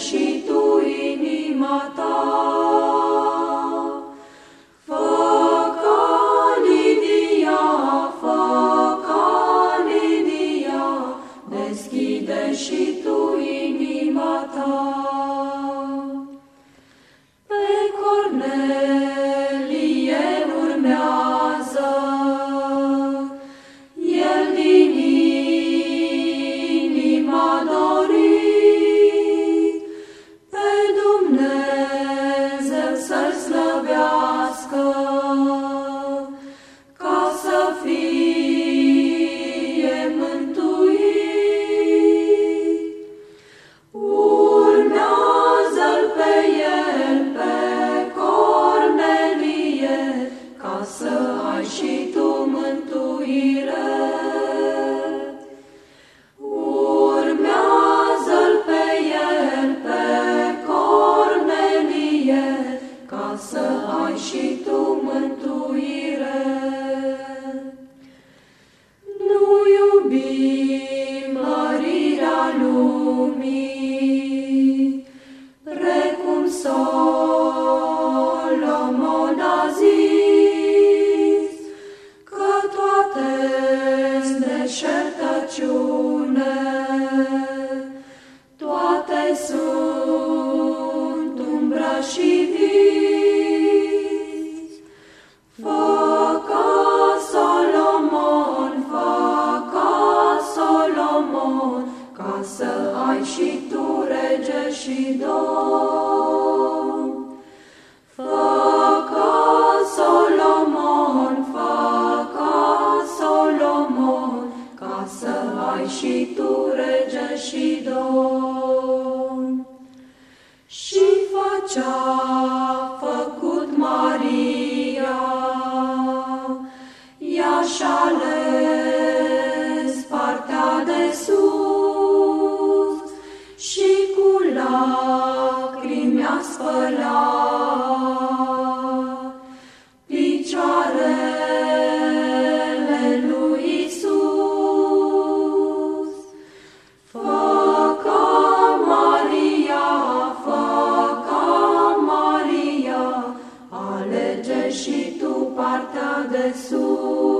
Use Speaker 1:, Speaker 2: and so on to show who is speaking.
Speaker 1: she deșertăciune, toate sunt umbră și vis. Fă ca Solomon, fă ca Solomon, ca să ai și tu rege și domn. Și tu rege și domn. Și făcea făcut Maria, ea și-a ales partea de sus și cu lacrimi a spălat și tu partea de sus.